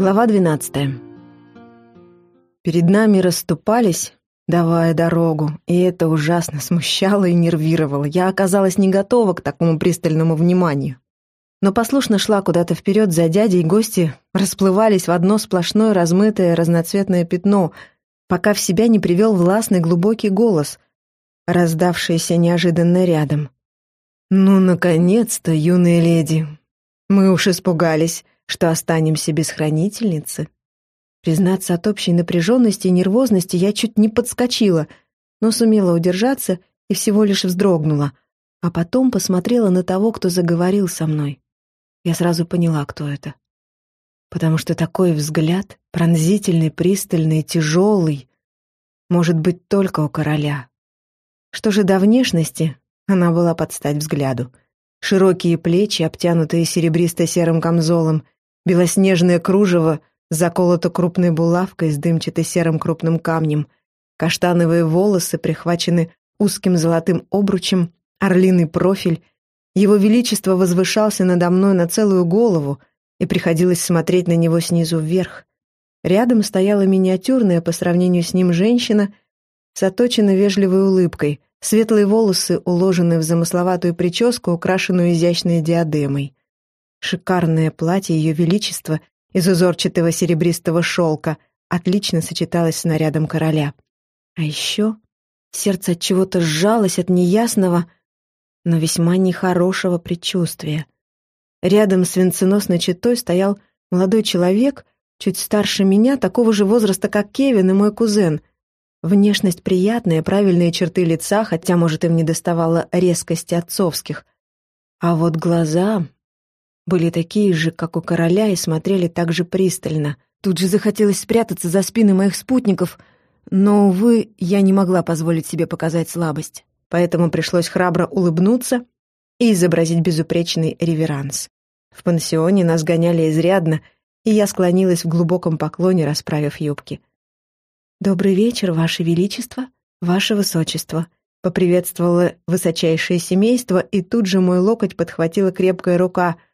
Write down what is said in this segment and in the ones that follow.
Глава 12. Перед нами расступались, давая дорогу, и это ужасно смущало и нервировало. Я оказалась не готова к такому пристальному вниманию. Но послушно шла куда-то вперед за дядей, гости расплывались в одно сплошное размытое разноцветное пятно, пока в себя не привел властный глубокий голос, раздавшийся неожиданно рядом. «Ну, наконец-то, юные леди! Мы уж испугались!» Что останемся без хранительницы. Признаться от общей напряженности и нервозности я чуть не подскочила, но сумела удержаться и всего лишь вздрогнула, а потом посмотрела на того, кто заговорил со мной. Я сразу поняла, кто это. Потому что такой взгляд, пронзительный, пристальный, тяжелый, может быть только у короля. Что же до внешности, она была под стать взгляду. Широкие плечи, обтянутые серебристо-серым камзолом, Белоснежное кружево заколото крупной булавкой с дымчато-серым крупным камнем. Каштановые волосы прихвачены узким золотым обручем, орлиный профиль. Его величество возвышался надо мной на целую голову, и приходилось смотреть на него снизу вверх. Рядом стояла миниатюрная по сравнению с ним женщина с оточенной вежливой улыбкой, светлые волосы уложены в замысловатую прическу, украшенную изящной диадемой. Шикарное платье Ее Величества из узорчатого серебристого шелка отлично сочеталось с нарядом короля. А еще сердце от чего-то сжалось от неясного, но весьма нехорошего предчувствия. Рядом с венценосной четой стоял молодой человек, чуть старше меня, такого же возраста, как Кевин и мой кузен. Внешность приятная, правильные черты лица, хотя, может, им не доставало резкости отцовских. А вот глаза были такие же, как у короля, и смотрели так же пристально. Тут же захотелось спрятаться за спины моих спутников, но, увы, я не могла позволить себе показать слабость. Поэтому пришлось храбро улыбнуться и изобразить безупречный реверанс. В пансионе нас гоняли изрядно, и я склонилась в глубоком поклоне, расправив юбки. «Добрый вечер, Ваше Величество, Ваше Высочество», — поприветствовала высочайшее семейство, и тут же мой локоть подхватила крепкая рука —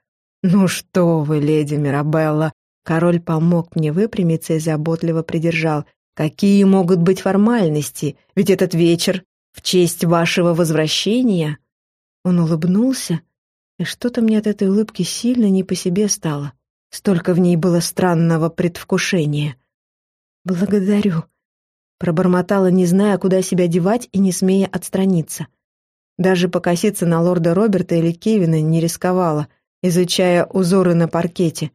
«Ну что вы, леди Мирабелла!» Король помог мне выпрямиться и заботливо придержал. «Какие могут быть формальности? Ведь этот вечер в честь вашего возвращения!» Он улыбнулся, и что-то мне от этой улыбки сильно не по себе стало. Столько в ней было странного предвкушения. «Благодарю», — пробормотала, не зная, куда себя девать и не смея отстраниться. Даже покоситься на лорда Роберта или Кевина не рисковала — изучая узоры на паркете.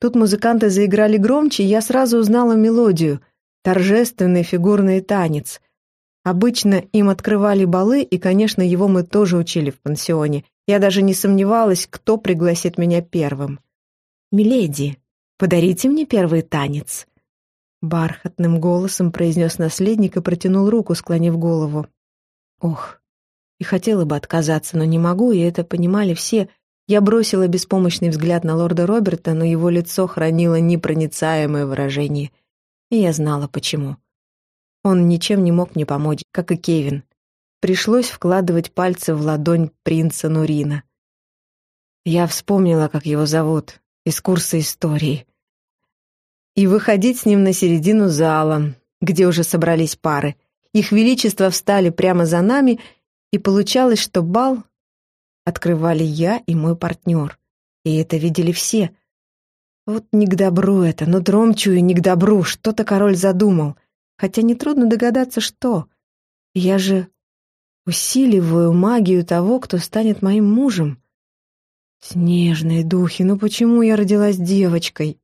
Тут музыканты заиграли громче, и я сразу узнала мелодию — торжественный фигурный танец. Обычно им открывали балы, и, конечно, его мы тоже учили в пансионе. Я даже не сомневалась, кто пригласит меня первым. «Миледи, подарите мне первый танец», — бархатным голосом произнес наследник и протянул руку, склонив голову. Ох, и хотела бы отказаться, но не могу, и это понимали все, я бросила беспомощный взгляд на лорда Роберта, но его лицо хранило непроницаемое выражение. И я знала, почему. Он ничем не мог мне помочь, как и Кевин. Пришлось вкладывать пальцы в ладонь принца Нурина. Я вспомнила, как его зовут, из курса истории. И выходить с ним на середину зала, где уже собрались пары. Их величество встали прямо за нами, и получалось, что бал открывали я и мой партнер. И это видели все. Вот не к добру это, но дром не к добру, что-то король задумал. Хотя нетрудно догадаться, что. Я же усиливаю магию того, кто станет моим мужем. Снежные духи, ну почему я родилась девочкой?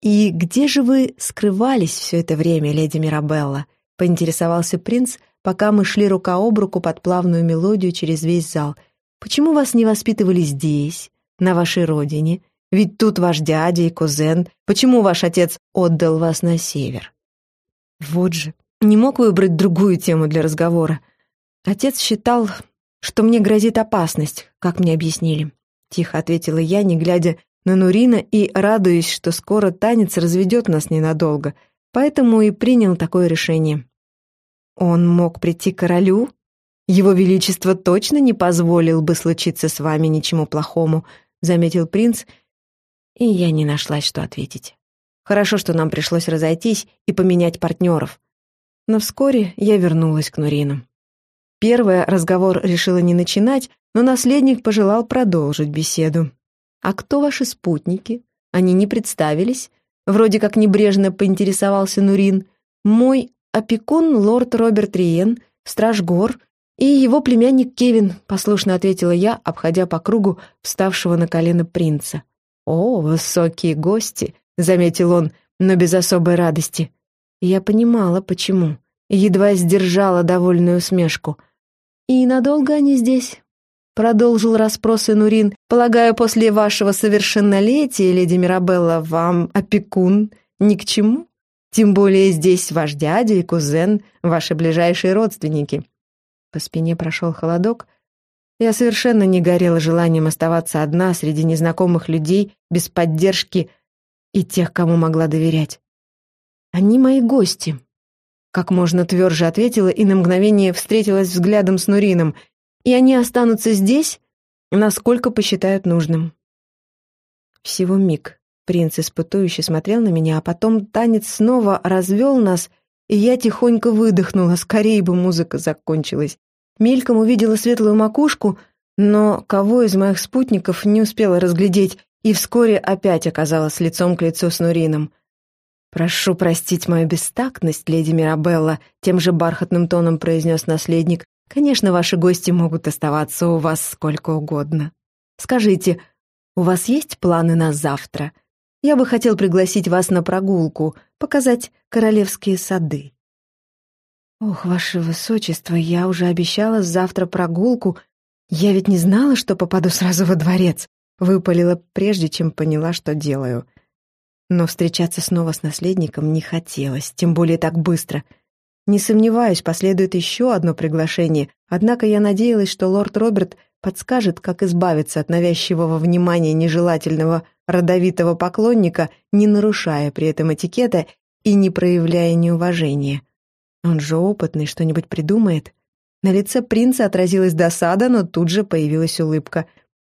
«И где же вы скрывались все это время, леди Мирабелла?» — поинтересовался принц, пока мы шли рука об руку под плавную мелодию через весь зал — Почему вас не воспитывали здесь, на вашей родине? Ведь тут ваш дядя и кузен. Почему ваш отец отдал вас на север? Вот же, не мог выбрать другую тему для разговора. Отец считал, что мне грозит опасность, как мне объяснили. Тихо ответила я, не глядя на Нурина и радуясь, что скоро танец разведет нас ненадолго, поэтому и принял такое решение. Он мог прийти к королю «Его Величество точно не позволил бы случиться с вами ничему плохому», — заметил принц, И я не нашлась, что ответить. Хорошо, что нам пришлось разойтись и поменять партнеров. Но вскоре я вернулась к Нурину. Первое разговор решила не начинать, но наследник пожелал продолжить беседу. «А кто ваши спутники? Они не представились?» Вроде как небрежно поинтересовался Нурин. «Мой опекун лорд Роберт Риен, страж гор, и его племянник Кевин», послушно ответила я, обходя по кругу вставшего на колено принца. «О, высокие гости!» — заметил он, но без особой радости. Я понимала, почему, едва сдержала довольную усмешку. «И надолго они здесь?» Продолжил расспросы Нурин. «Полагаю, после вашего совершеннолетия, леди Мирабелла, вам опекун ни к чему? Тем более здесь ваш дядя и кузен, ваши ближайшие родственники». По спине прошел холодок. Я совершенно не горела желанием оставаться одна среди незнакомых людей, без поддержки и тех, кому могла доверять. «Они мои гости», — как можно тверже ответила и на мгновение встретилась взглядом с Нурином — и они останутся здесь, насколько посчитают нужным. Всего миг принц испытующе смотрел на меня, а потом танец снова развел нас, и я тихонько выдохнула, скорее бы музыка закончилась. Мельком увидела светлую макушку, но кого из моих спутников не успела разглядеть, и вскоре опять оказалась лицом к лицу с Нурином. «Прошу простить мою бестактность, леди Мирабелла», тем же бархатным тоном произнес наследник, Конечно, ваши гости могут оставаться у вас сколько угодно. Скажите, у вас есть планы на завтра? Я бы хотел пригласить вас на прогулку, показать королевские сады. Ох, ваше высочество, я уже обещала завтра прогулку. Я ведь не знала, что попаду сразу во дворец. Выпалила, прежде чем поняла, что делаю. Но встречаться снова с наследником не хотелось, тем более так быстро — не сомневаюсь, последует еще одно приглашение, однако я надеялась, что лорд Роберт подскажет, как избавиться от навязчивого внимания нежелательного родовитого поклонника, не нарушая при этом этикета и не проявляя неуважения. Он же опытный, что-нибудь придумает. На лице принца отразилась досада, но тут же появилась улыбка.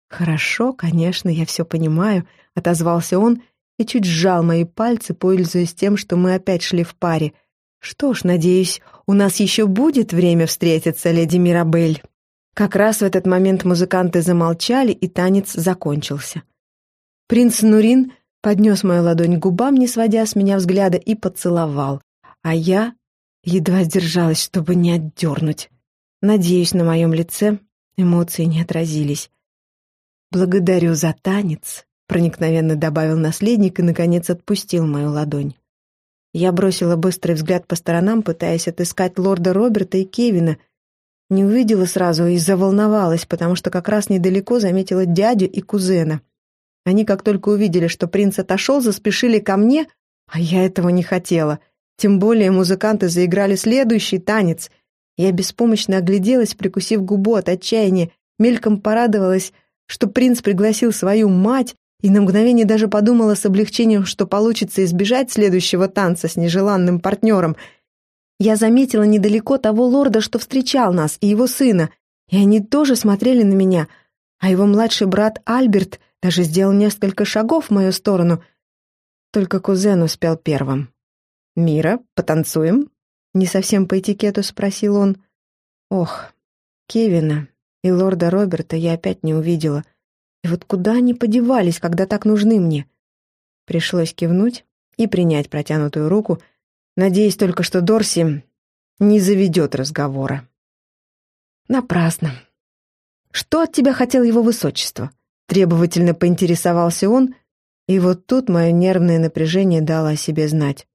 «Хорошо, конечно, я все понимаю», — отозвался он и чуть сжал мои пальцы, пользуясь тем, что мы опять шли в паре — «Что ж, надеюсь, у нас еще будет время встретиться, леди Мирабель». Как раз в этот момент музыканты замолчали, и танец закончился. Принц Нурин поднес мою ладонь к губам, не сводя с меня взгляда, и поцеловал, а я едва сдержалась, чтобы не отдернуть. Надеюсь, на моем лице эмоции не отразились. «Благодарю за танец», — проникновенно добавил наследник и, наконец, отпустил мою ладонь. Я бросила быстрый взгляд по сторонам, пытаясь отыскать лорда Роберта и Кевина. Не увидела сразу и заволновалась, потому что как раз недалеко заметила дядю и кузена. Они, как только увидели, что принц отошел, заспешили ко мне, а я этого не хотела. Тем более музыканты заиграли следующий танец. Я беспомощно огляделась, прикусив губу от отчаяния, мельком порадовалась, что принц пригласил свою мать, и на мгновение даже подумала с облегчением, что получится избежать следующего танца с нежеланным партнером. Я заметила недалеко того лорда, что встречал нас, и его сына, и они тоже смотрели на меня, а его младший брат Альберт даже сделал несколько шагов в мою сторону. Только кузен успел первым. «Мира, потанцуем?» — не совсем по этикету спросил он. «Ох, Кевина и лорда Роберта я опять не увидела». И вот куда они подевались, когда так нужны мне? Пришлось кивнуть и принять протянутую руку, надеясь только, что Дорси не заведет разговора. Напрасно. Что от тебя хотел его высочество? Требовательно поинтересовался он, и вот тут мое нервное напряжение дало о себе знать.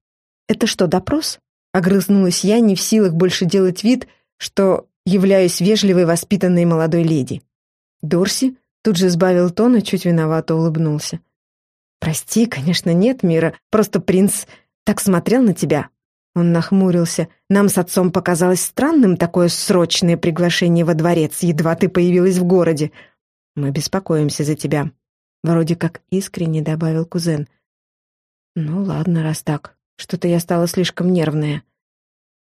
«Это что, допрос?» Огрызнулась я, не в силах больше делать вид, что являюсь вежливой, воспитанной молодой леди. Дорси Тут же сбавил тон и чуть виновато улыбнулся. «Прости, конечно, нет, Мира, просто принц так смотрел на тебя». Он нахмурился. «Нам с отцом показалось странным такое срочное приглашение во дворец, едва ты появилась в городе. Мы беспокоимся за тебя», — вроде как искренне добавил кузен. «Ну ладно, раз так. Что-то я стала слишком нервная».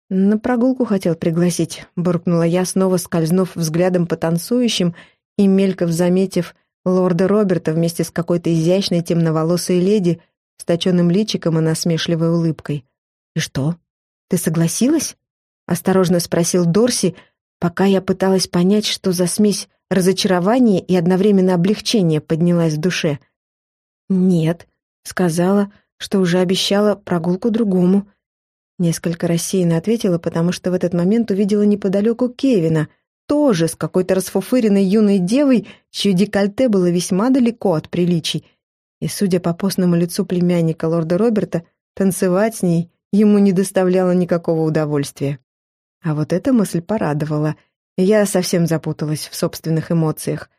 «На прогулку хотел пригласить», — буркнула я, снова скользнув взглядом по танцующим и, мельков заметив лорда Роберта вместе с какой-то изящной темноволосой леди с точенным личиком и насмешливой улыбкой. «И что, ты согласилась?» — осторожно спросил Дорси, пока я пыталась понять, что за смесь разочарования и одновременно облегчения поднялась в душе. «Нет», — сказала, что уже обещала прогулку другому. Несколько рассеянно ответила, потому что в этот момент увидела неподалеку Кевина, тоже с какой-то расфуфыренной юной девой, чье декольте было весьма далеко от приличий. И, судя по постному лицу племянника лорда Роберта, танцевать с ней ему не доставляло никакого удовольствия. А вот эта мысль порадовала. Я совсем запуталась в собственных эмоциях.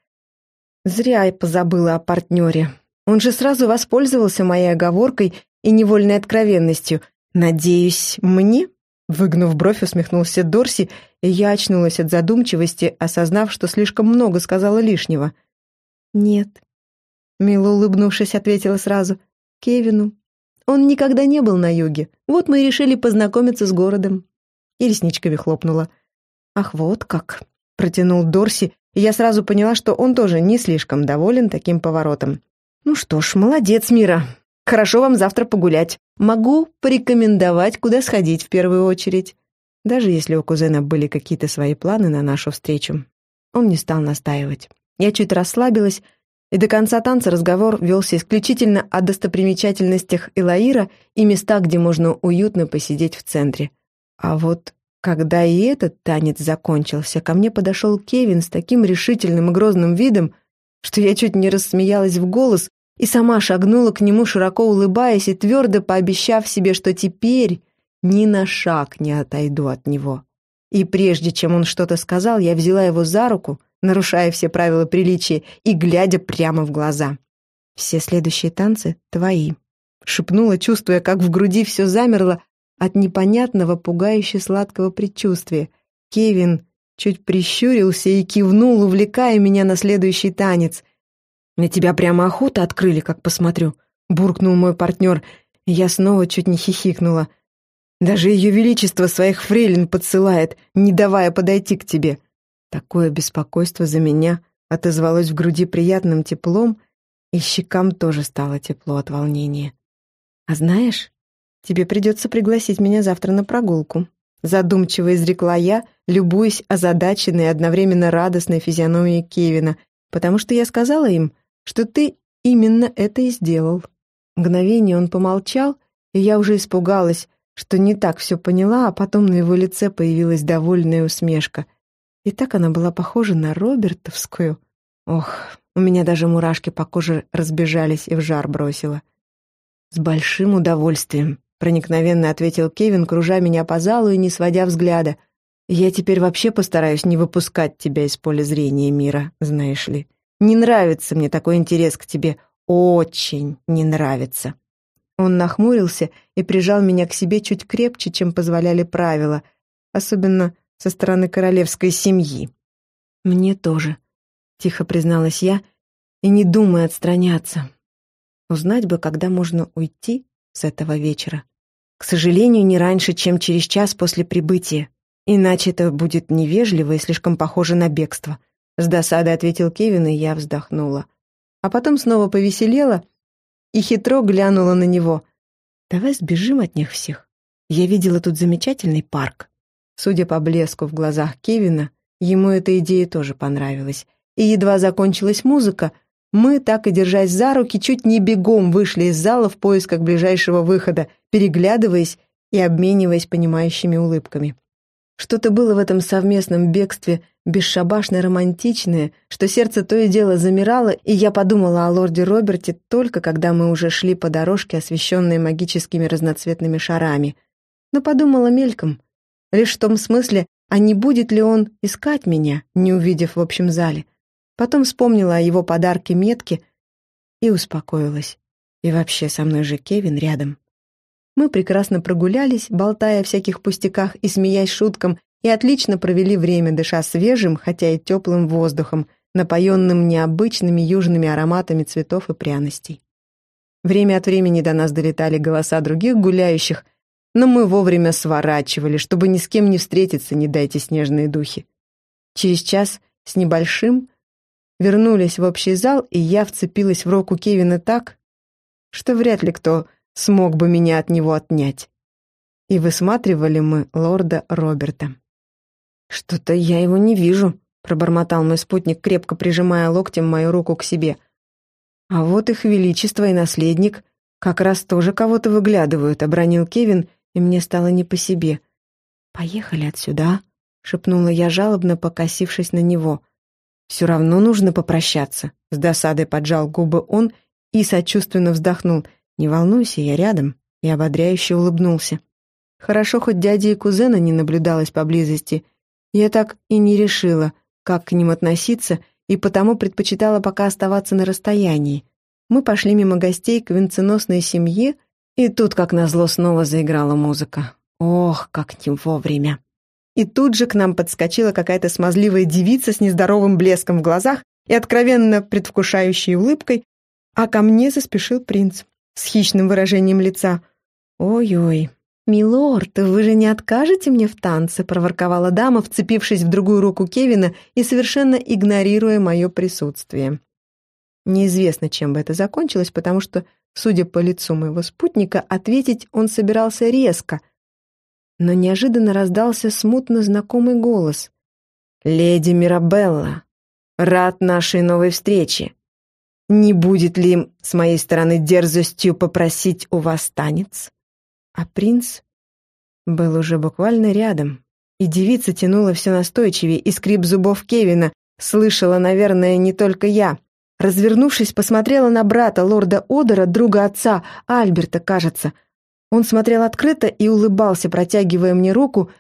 Зря я позабыла о партнере. Он же сразу воспользовался моей оговоркой и невольной откровенностью. «Надеюсь, мне?» Выгнув бровь, усмехнулся Дорси, и я очнулась от задумчивости, осознав, что слишком много сказала лишнего. «Нет», — мило улыбнувшись, ответила сразу, — «Кевину. Он никогда не был на юге. Вот мы и решили познакомиться с городом». И ресничками хлопнула. «Ах, вот как!» — протянул Дорси, и я сразу поняла, что он тоже не слишком доволен таким поворотом. «Ну что ж, молодец, Мира. Хорошо вам завтра погулять. Могу порекомендовать, куда сходить в первую очередь». Даже если у кузена были какие-то свои планы на нашу встречу, он не стал настаивать. Я чуть расслабилась, и до конца танца разговор велся исключительно о достопримечательностях Илаира и местах, где можно уютно посидеть в центре. А вот когда и этот танец закончился, ко мне подошел Кевин с таким решительным и грозным видом, что я чуть не рассмеялась в голос и сама шагнула к нему, широко улыбаясь и твердо пообещав себе, что теперь ни на шаг не отойду от него. И прежде чем он что-то сказал, я взяла его за руку, нарушая все правила приличия и глядя прямо в глаза. «Все следующие танцы твои», — шепнула, чувствуя, как в груди все замерло от непонятного, пугающе сладкого предчувствия. Кевин чуть прищурился и кивнул, увлекая меня на следующий танец. «На тебя прямо охота открыли, как посмотрю», — буркнул мой партнер. Я снова чуть не хихикнула. «Даже ее величество своих фрейлин подсылает, не давая подойти к тебе». Такое беспокойство за меня отозвалось в груди приятным теплом, и щекам тоже стало тепло от волнения. «А знаешь, тебе придется пригласить меня завтра на прогулку», задумчиво изрекла я, любуясь озадаченной одновременно радостной физиономией Кевина, потому что я сказала им, что ты именно это и сделал. Мгновение он помолчал, и я уже испугалась, что не так все поняла, а потом на его лице появилась довольная усмешка. И так она была похожа на Робертовскую. Ох, у меня даже мурашки по коже разбежались и в жар бросила. «С большим удовольствием», — проникновенно ответил Кевин, кружа меня по залу и не сводя взгляда. «Я теперь вообще постараюсь не выпускать тебя из поля зрения мира, знаешь ли. Не нравится мне такой интерес к тебе. Очень не нравится». Он нахмурился и прижал меня к себе чуть крепче, чем позволяли правила, особенно со стороны королевской семьи. «Мне тоже», — тихо призналась я, и не думая отстраняться. Узнать бы, когда можно уйти с этого вечера. К сожалению, не раньше, чем через час после прибытия. Иначе это будет невежливо и слишком похоже на бегство. С досадой ответил Кевин, и я вздохнула. А потом снова повеселела и хитро глянула на него. «Давай сбежим от них всех. Я видела тут замечательный парк. Судя по блеску в глазах Кевина, ему эта идея тоже понравилась. И едва закончилась музыка, мы, так и держась за руки, чуть не бегом вышли из зала в поисках ближайшего выхода, переглядываясь и обмениваясь понимающими улыбками. Что-то было в этом совместном бегстве бесшабашно романтичное, что сердце то и дело замирало, и я подумала о лорде Роберте только когда мы уже шли по дорожке, освещенной магическими разноцветными шарами. Но подумала мельком, Лишь в том смысле, а не будет ли он искать меня, не увидев в общем зале. Потом вспомнила о его подарке метке и успокоилась. И вообще со мной же Кевин рядом. Мы прекрасно прогулялись, болтая о всяких пустяках и смеясь шуткам, и отлично провели время, дыша свежим, хотя и теплым воздухом, напоенным необычными южными ароматами цветов и пряностей. Время от времени до нас долетали голоса других гуляющих, но мы вовремя сворачивали, чтобы ни с кем не встретиться, не дайте снежные духи. Через час с небольшим вернулись в общий зал, и я вцепилась в руку Кевина так, что вряд ли кто смог бы меня от него отнять. И высматривали мы лорда Роберта. «Что-то я его не вижу», — пробормотал мой спутник, крепко прижимая локтем мою руку к себе. «А вот их величество и наследник как раз тоже кого-то выглядывают», — обронил Кевин, и мне стало не по себе. «Поехали отсюда», а?» — шепнула я жалобно, покосившись на него. «Все равно нужно попрощаться», — с досадой поджал губы он и сочувственно вздохнул. «Не волнуйся, я рядом», и ободряюще улыбнулся. Хорошо, хоть дяди и кузена не наблюдалось поблизости. Я так и не решила, как к ним относиться, и потому предпочитала пока оставаться на расстоянии. Мы пошли мимо гостей к венценосной семье, и тут, как назло, снова заиграла музыка. Ох, как не вовремя. И тут же к нам подскочила какая-то смазливая девица с нездоровым блеском в глазах и откровенно предвкушающей улыбкой, а ко мне заспешил принц с хищным выражением лица. «Ой-ой, милорд, вы же не откажете мне в танце?» — проворковала дама, вцепившись в другую руку Кевина и совершенно игнорируя мое присутствие. Неизвестно, чем бы это закончилось, потому что, судя по лицу моего спутника, ответить он собирался резко. Но неожиданно раздался смутно знакомый голос. «Леди Мирабелла, рад нашей новой встрече. Не будет ли с моей стороны дерзостью попросить у вас танец? А принц был уже буквально рядом, и девица тянула все настойчивее, и скрип зубов Кевина слышала, наверное, не только я. Развернувшись, посмотрела на брата лорда Одера, друга отца, Альберта, кажется. Он смотрел открыто и улыбался, протягивая мне руку,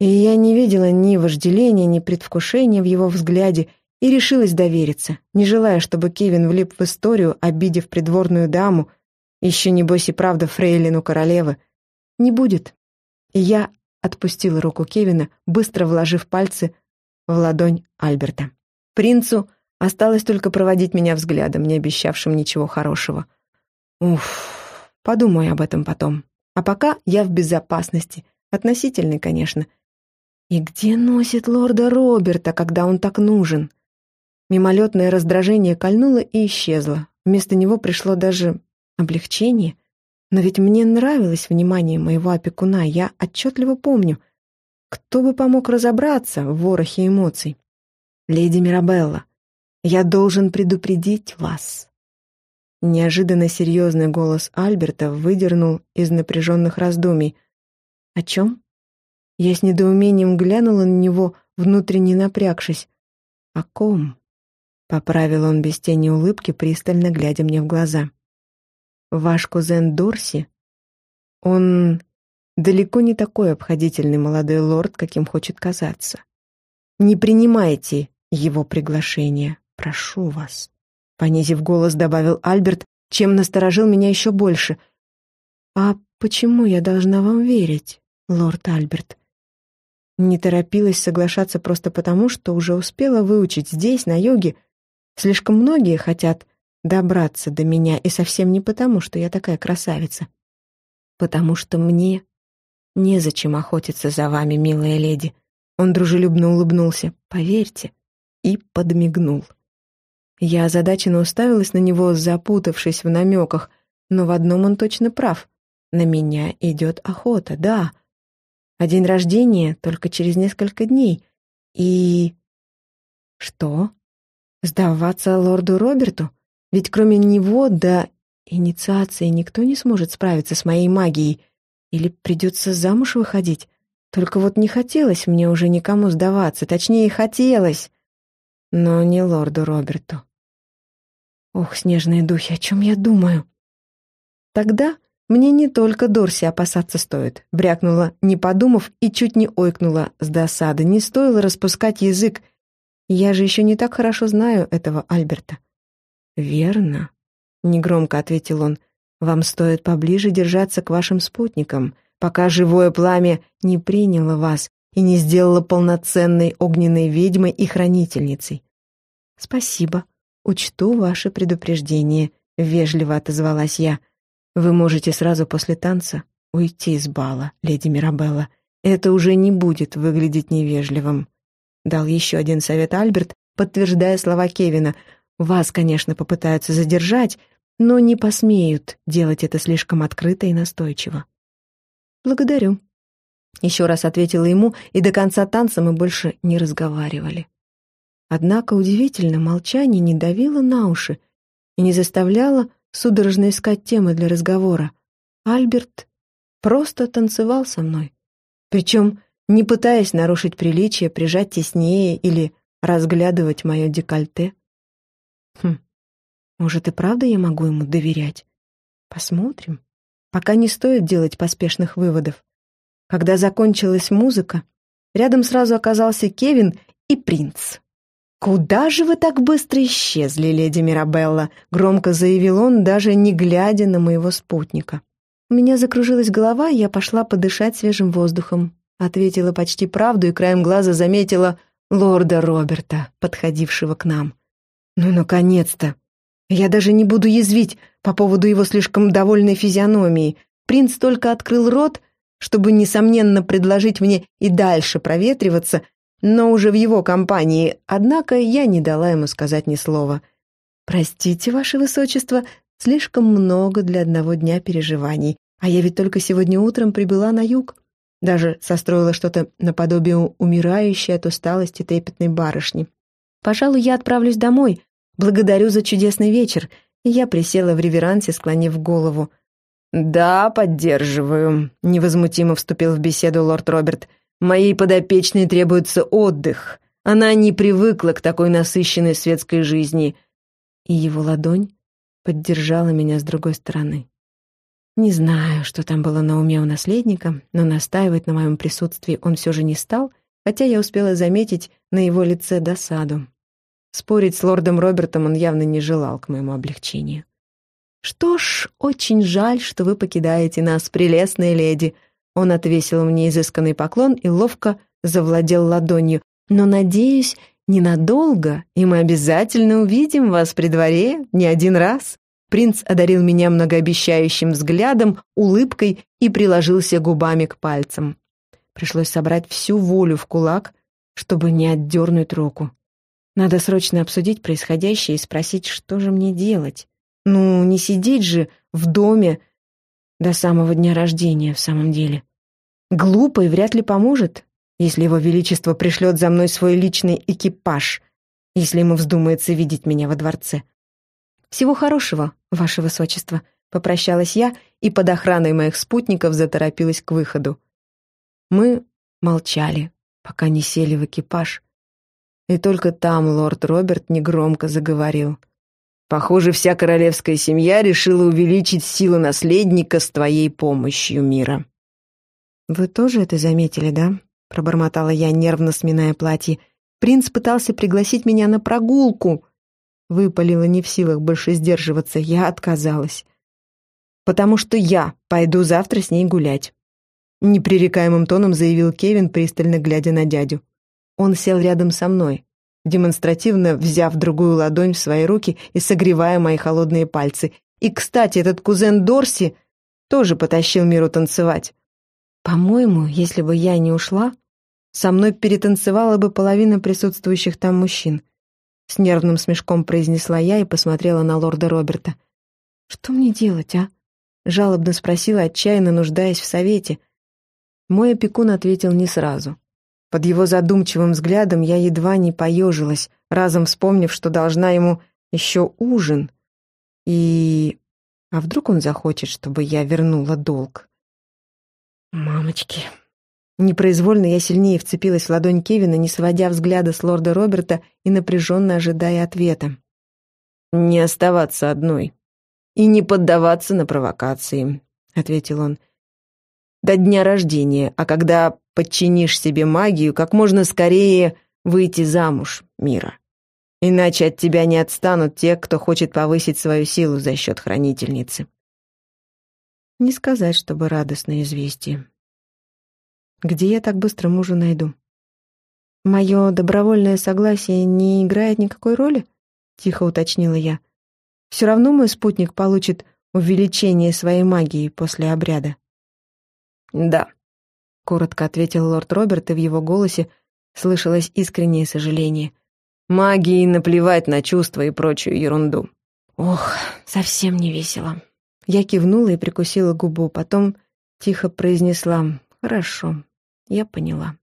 и я не видела ни вожделения, ни предвкушения в его взгляде, и решилась довериться, не желая, чтобы Кевин влип в историю, обидев придворную даму, еще небось и правда фрейлину королевы. Не будет. И я отпустила руку Кевина, быстро вложив пальцы в ладонь Альберта. Принцу осталось только проводить меня взглядом, не обещавшим ничего хорошего. Уф, подумаю об этом потом. А пока я в безопасности. Относительной, конечно. И где носит лорда Роберта, когда он так нужен? Мимолетное раздражение кольнуло и исчезло. Вместо него пришло даже облегчение. Но ведь мне нравилось внимание моего опекуна, я отчетливо помню. Кто бы помог разобраться в ворохе эмоций? Леди Мирабелла, я должен предупредить вас. Неожиданно серьезный голос Альберта выдернул из напряженных раздумий. О чем? Я с недоумением глянула на него, внутренне напрягшись. О ком? Поправил он без тени улыбки, пристально глядя мне в глаза. «Ваш кузен Дорси? Он далеко не такой обходительный молодой лорд, каким хочет казаться. Не принимайте его приглашение, прошу вас». Понизив голос, добавил Альберт, чем насторожил меня еще больше. «А почему я должна вам верить, лорд Альберт?» Не торопилась соглашаться просто потому, что уже успела выучить здесь, на йоге, Слишком многие хотят добраться до меня, и совсем не потому, что я такая красавица. Потому что мне незачем охотиться за вами, милая леди. Он дружелюбно улыбнулся. Поверьте. И подмигнул. Я озадаченно уставилась на него, запутавшись в намеках, но в одном он точно прав. На меня идет охота, да. А день рождения только через несколько дней. И... Что? Сдаваться лорду Роберту? Ведь кроме него до инициации никто не сможет справиться с моей магией. Или придется замуж выходить? Только вот не хотелось мне уже никому сдаваться, точнее, хотелось. Но не лорду Роберту. Ох, снежные духи, о чем я думаю? Тогда мне не только Дорси опасаться стоит, брякнула, не подумав, и чуть не ойкнула с досады. Не стоило распускать язык, я же еще не так хорошо знаю этого Альберта». «Верно», — негромко ответил он. «Вам стоит поближе держаться к вашим спутникам, пока живое пламя не приняло вас и не сделало полноценной огненной ведьмой и хранительницей». «Спасибо. Учту ваше предупреждение», — вежливо отозвалась я. «Вы можете сразу после танца уйти из бала, леди Мирабелла. Это уже не будет выглядеть невежливым». Дал еще один совет Альберт, подтверждая слова Кевина. «Вас, конечно, попытаются задержать, но не посмеют делать это слишком открыто и настойчиво». «Благодарю», — еще раз ответила ему, и до конца танца мы больше не разговаривали. Однако удивительно, молчание не давило на уши и не заставляло судорожно искать темы для разговора. Альберт просто танцевал со мной. Причем не пытаясь нарушить приличие, прижать теснее или разглядывать мое декольте. Хм, может и правда я могу ему доверять? Посмотрим. Пока не стоит делать поспешных выводов. Когда закончилась музыка, рядом сразу оказался Кевин и принц. «Куда же вы так быстро исчезли, леди Мирабелла?» — громко заявил он, даже не глядя на моего спутника. У меня закружилась голова, и я пошла подышать свежим воздухом. Ответила почти правду и краем глаза заметила лорда Роберта, подходившего к нам. «Ну, наконец-то! Я даже не буду язвить по поводу его слишком довольной физиономии. Принц только открыл рот, чтобы, несомненно, предложить мне и дальше проветриваться, но уже в его компании, однако я не дала ему сказать ни слова. «Простите, ваше высочество, слишком много для одного дня переживаний. А я ведь только сегодня утром прибыла на юг. Даже состроила что-то наподобие умирающей от усталости трепетной барышни. Пожалуй, я отправлюсь домой. Благодарю за чудесный вечер. И я присела в реверансе, склонив голову. «Да, поддерживаю», — невозмутимо вступил в беседу лорд Роберт. «Моей подопечной требуется отдых. Она не привыкла к такой насыщенной светской жизни». И его ладонь поддержала меня с другой стороны. Не знаю, что там было на уме у наследника, но настаивать на моем присутствии он все же не стал, хотя я успела заметить на его лице досаду. Спорить с лордом Робертом он явно не желал к моему облегчению. «Что ж, очень жаль, что вы покидаете нас, прелестная леди». Он отвесил мне изысканный поклон и ловко завладел ладонью. «Но, надеюсь, ненадолго, и мы обязательно увидим вас при дворе не один раз». Принц одарил меня многообещающим взглядом, улыбкой и приложился губами к пальцам. Пришлось собрать всю волю в кулак, чтобы не отдернуть руку. Надо срочно обсудить происходящее и спросить, что же мне делать. Ну, не сидеть же в доме до самого дня рождения в самом деле. Глупо и вряд ли поможет, если его величество пришлет за мной свой личный экипаж, если ему вздумается видеть меня во дворце. «Всего хорошего, ваше высочество», — попрощалась я и под охраной моих спутников заторопилась к выходу. Мы молчали, пока не сели в экипаж. И только там лорд Роберт негромко заговорил. «Похоже, вся королевская семья решила увеличить силу наследника с твоей помощью, Мира». «Вы тоже это заметили, да?» — пробормотала я, нервно сминая платье. «Принц пытался пригласить меня на прогулку», Выпалила не в силах больше сдерживаться, я отказалась. «Потому что я пойду завтра с ней гулять», — непререкаемым тоном заявил Кевин, пристально глядя на дядю. Он сел рядом со мной, демонстративно взяв другую ладонь в свои руки и согревая мои холодные пальцы. И, кстати, этот кузен Дорси тоже потащил Миру танцевать. По-моему, если бы я не ушла, со мной перетанцевала бы половина присутствующих там мужчин. С нервным смешком произнесла я и посмотрела на лорда Роберта. «Что мне делать, а?» Жалобно спросила, отчаянно нуждаясь в совете. Мой опекун ответил не сразу. Под его задумчивым взглядом я едва не поежилась, разом вспомнив, что должна ему еще ужин. И... А вдруг он захочет, чтобы я вернула долг? Мамочки... Непроизвольно я сильнее вцепилась в ладонь Кевина, не сводя взгляда с лорда Роберта и напряженно ожидая ответа. «Не оставаться одной и не поддаваться на провокации», — ответил он. «До дня рождения, а когда подчинишь себе магию, как можно скорее выйти замуж, Мира. Иначе от тебя не отстанут те, кто хочет повысить свою силу за счет хранительницы». Не сказать, чтобы радостное известие. Где я так быстро мужа найду? Мое добровольное согласие не играет никакой роли? Тихо уточнила я. Все равно мой спутник получит увеличение своей магии после обряда. Да, коротко ответил лорд Роберт, и в его голосе слышалось искреннее сожаление. Магии наплевать на чувства и прочую ерунду. Ох, совсем не весело. Я кивнула и прикусила губу, потом тихо произнесла «Хорошо, я поняла».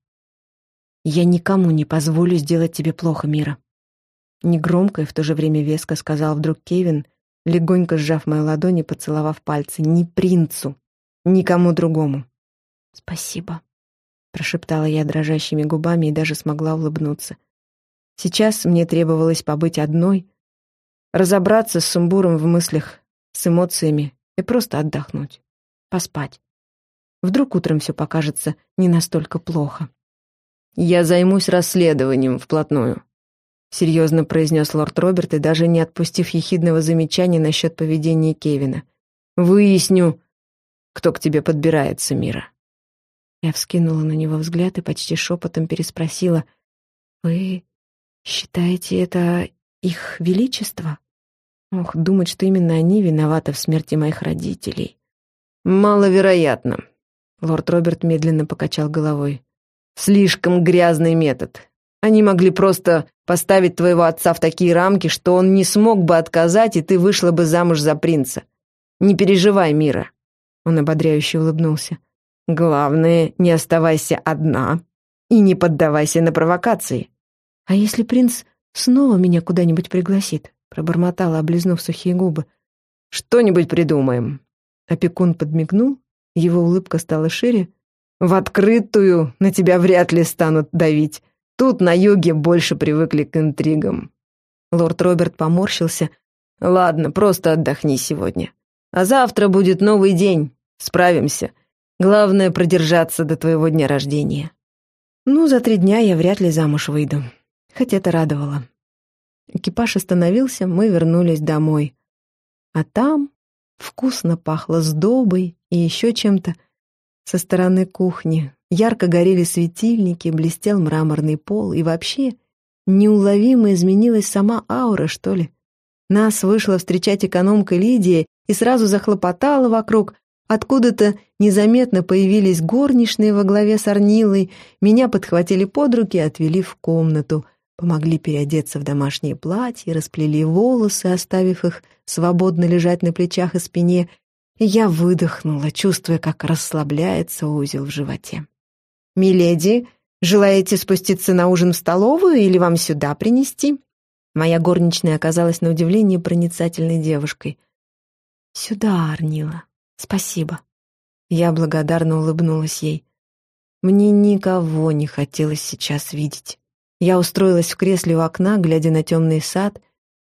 «Я никому не позволю сделать тебе плохо, Мира». Негромко и в то же время веско сказал вдруг Кевин, легонько сжав мою ладонь и поцеловав пальцы. «Ни принцу, никому другому». «Спасибо», — прошептала я дрожащими губами и даже смогла улыбнуться. Сейчас мне требовалось побыть одной, разобраться с сумбуром в мыслях, с эмоциями и просто отдохнуть, поспать. Вдруг утром все покажется не настолько плохо. «Я займусь расследованием вплотную», — серьезно произнес лорд Роберт и даже не отпустив ехидного замечания насчет поведения Кевина. «Выясню, кто к тебе подбирается, Мира». Я вскинула на него взгляд и почти шепотом переспросила. «Вы считаете это их величество?» Ох, думать, что именно они виноваты в смерти моих родителей. «Маловероятно», — лорд Роберт медленно покачал головой. «Слишком грязный метод. Они могли просто поставить твоего отца в такие рамки, что он не смог бы отказать, и ты вышла бы замуж за принца. Не переживай, Мира». Он ободряюще улыбнулся. «Главное, не оставайся одна и не поддавайся на провокации». «А если принц снова меня куда-нибудь пригласит?» Пробормотала, облизнув сухие губы. «Что-нибудь придумаем». Опекун подмигнул, его улыбка стала шире. «В открытую на тебя вряд ли станут давить. Тут на юге больше привыкли к интригам». Лорд Роберт поморщился. «Ладно, просто отдохни сегодня. А завтра будет новый день. Справимся. Главное продержаться до твоего дня рождения». Ну, за три дня я вряд ли замуж выйду. Хоть это радовало. Экипаж остановился, мы вернулись домой. А там вкусно пахло сдобой и еще чем-то со стороны кухни. Ярко горели светильники, блестел мраморный пол, и вообще неуловимо изменилась сама аура, что ли. Нас вышла встречать экономка Лидия и сразу захлопотала вокруг. Откуда-то незаметно появились горничные во главе с Орнилой, меня подхватили под руки и отвели в комнату — помогли переодеться в домашнее платье, расплели волосы, оставив их свободно лежать на плечах и спине, я выдохнула, чувствуя, как расслабляется узел в животе. «Миледи, желаете спуститься на ужин в столовую или вам сюда принести?» Моя горничная оказалась на удивление проницательной девушкой. «Сюда, Арнила. Спасибо». Я благодарно улыбнулась ей. Мне никого не хотелось сейчас видеть. Я устроилась в кресле у окна, глядя на темный сад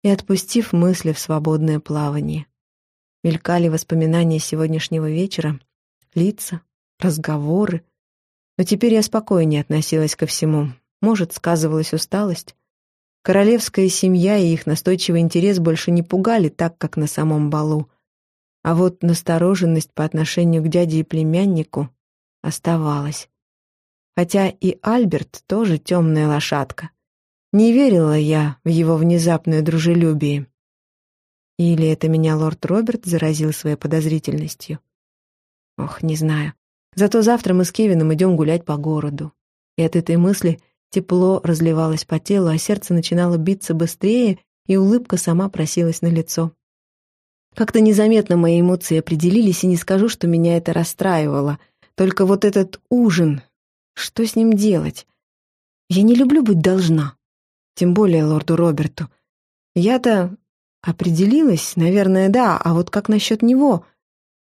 и отпустив мысли в свободное плавание. Мелькали воспоминания сегодняшнего вечера, лица, разговоры. Но теперь я спокойнее относилась ко всему. Может, сказывалась усталость. Королевская семья и их настойчивый интерес больше не пугали так, как на самом балу. А вот настороженность по отношению к дяде и племяннику оставалась хотя и Альберт тоже темная лошадка. Не верила я в его внезапное дружелюбие. Или это меня лорд Роберт заразил своей подозрительностью? Ох, не знаю. Зато завтра мы с Кевином идем гулять по городу. И от этой мысли тепло разливалось по телу, а сердце начинало биться быстрее, и улыбка сама просилась на лицо. Как-то незаметно мои эмоции определились, и не скажу, что меня это расстраивало. Только вот этот ужин что с ним делать? Я не люблю быть должна. Тем более лорду Роберту. Я-то определилась, наверное, да, а вот как насчет него?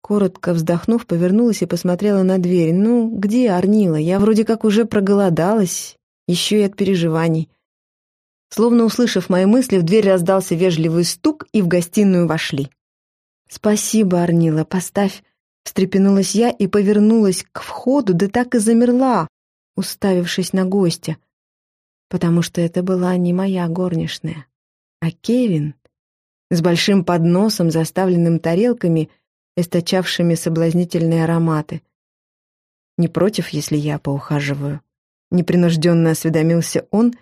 Коротко вздохнув, повернулась и посмотрела на дверь. Ну, где Арнила? Я вроде как уже проголодалась, еще и от переживаний. Словно услышав мои мысли, в дверь раздался вежливый стук, и в гостиную вошли. «Спасибо, Арнила, поставь Встрепенулась я и повернулась к входу, да так и замерла, уставившись на гостя, потому что это была не моя горничная, а Кевин с большим подносом, заставленным тарелками, источавшими соблазнительные ароматы. «Не против, если я поухаживаю?» Непринужденно осведомился он,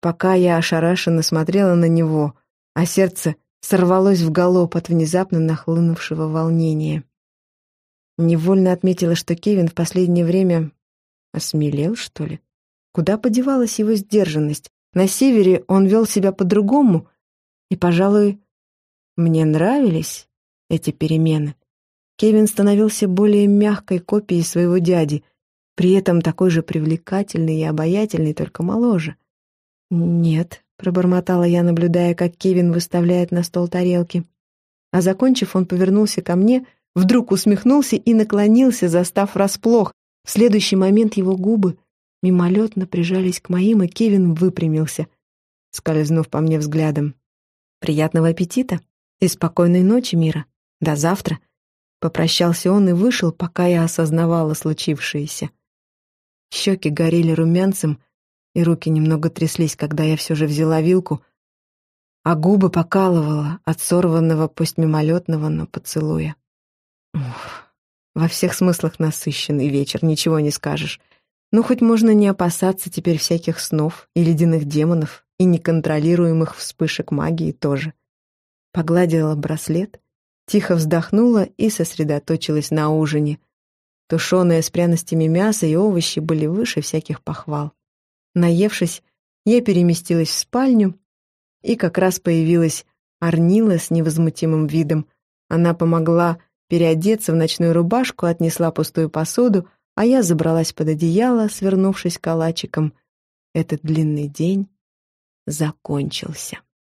пока я ошарашенно смотрела на него, а сердце сорвалось в галоп от внезапно нахлынувшего волнения. Невольно отметила, что Кевин в последнее время осмелел, что ли. Куда подевалась его сдержанность? На севере он вел себя по-другому, и, пожалуй, мне нравились эти перемены. Кевин становился более мягкой копией своего дяди, при этом такой же привлекательный и обаятельный, только моложе. «Нет», — пробормотала я, наблюдая, как Кевин выставляет на стол тарелки. А закончив, он повернулся ко мне, вдруг усмехнулся и наклонился, застав врасплох. В следующий момент его губы мимолетно прижались к моим, и Кевин выпрямился, скользнув по мне взглядом. «Приятного аппетита и спокойной ночи, Мира. До завтра!» Попрощался он и вышел, пока я осознавала случившееся. Щеки горели румянцем, и руки немного тряслись, когда я все же взяла вилку, а губы покалывала от сорванного, пусть мимолетного, но поцелуя. Ух, во всех смыслах насыщенный вечер, ничего не скажешь. Ну, хоть можно не опасаться теперь всяких снов и ледяных демонов, и неконтролируемых вспышек магии тоже. Погладила браслет, тихо вздохнула и сосредоточилась на ужине. Тушеное с пряностями мясо и овощи были выше всяких похвал. Наевшись, я переместилась в спальню, и как раз появилась Арнила с невозмутимым видом. Она помогла переодеться в ночную рубашку, отнесла пустую посуду, а я забралась под одеяло, свернувшись калачиком. Этот длинный день закончился.